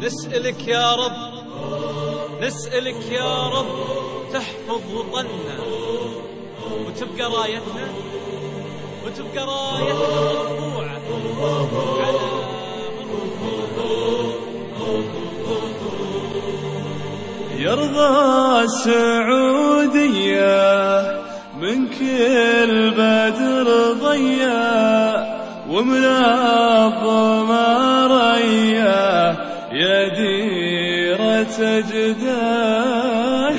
نسألك يا رب نسألك يا رب تحفظ وطننا وتبقى رايتنا وتبقى رايتنا مرفوعة على يرضى السعودية من كل بدر ضيا ومنظم ريا ديرة جداد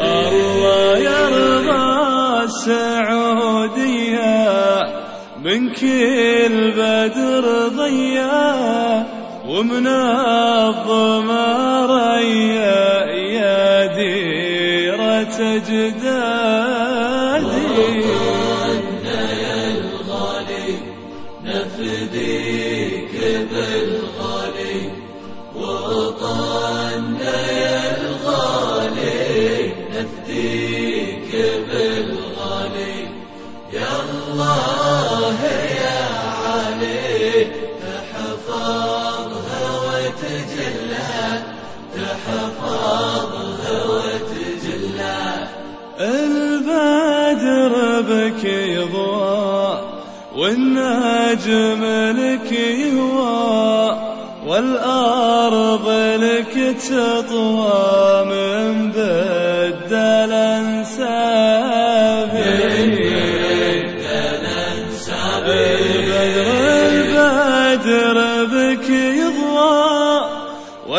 الله يرضى السعودية من كل بدر ضيا ومنظم ريا يا ديرة جدادي البدر بك يضوى والنجم لك يهوى والأرض لك تطوى من بدل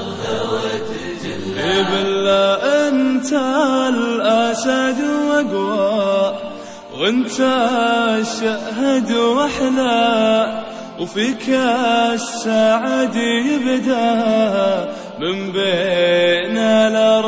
انسابي بالله أنت الأسد واقوى وانت الشهد واحلى وفيك السعد يبدأ من بين الارباب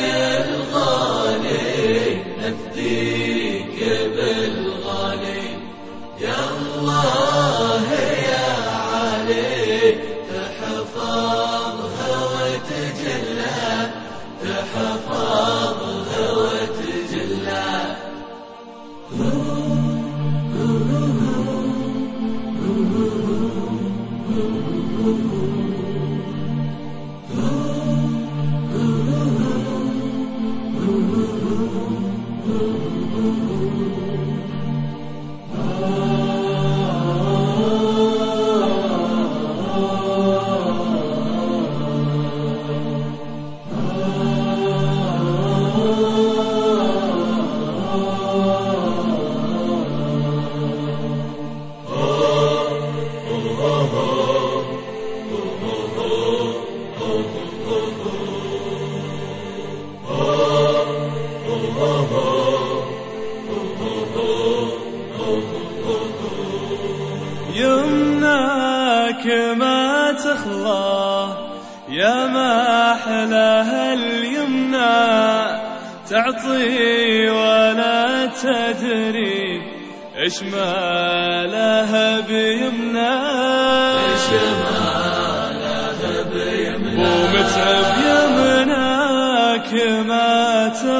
Oh. يمناك ما تخلى يا ما أحلاها اليمنى. تعطي ولا تدري إيش ما لها بيمنى.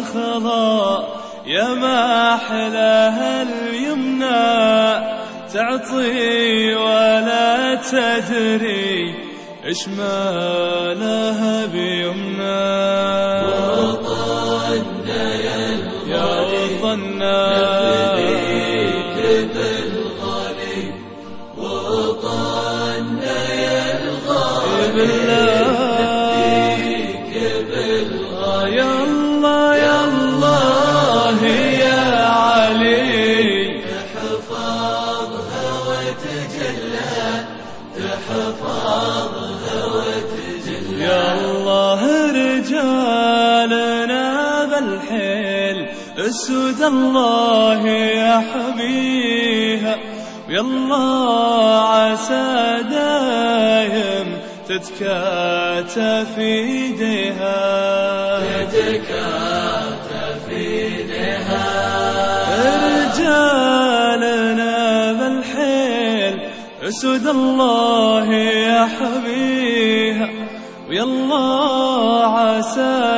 ما تخلى يا ما أحلاها اليمنى تعطي ولا تدري اشمالها بيمنا وطنا يا وطنا رجالنا بالحيل أسود الله يحميها ويا الله عسى دايم تتكاتف ايديها تكاتف ايديها رجالنا بالحيل أسود الله يحميها ويا الله عسى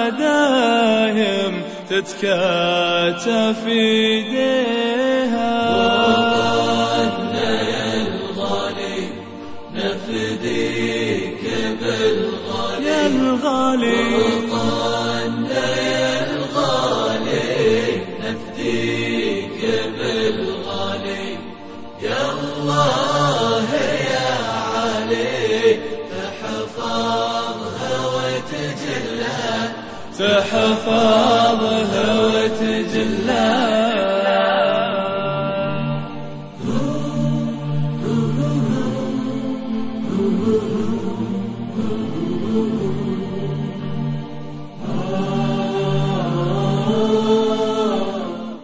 تتكاتف ايديها وطنا يا الغالي نفديك بالغالي يا الغالي وطنا يا الغالي نفديك بالغالي يا الله يا علي وتجلى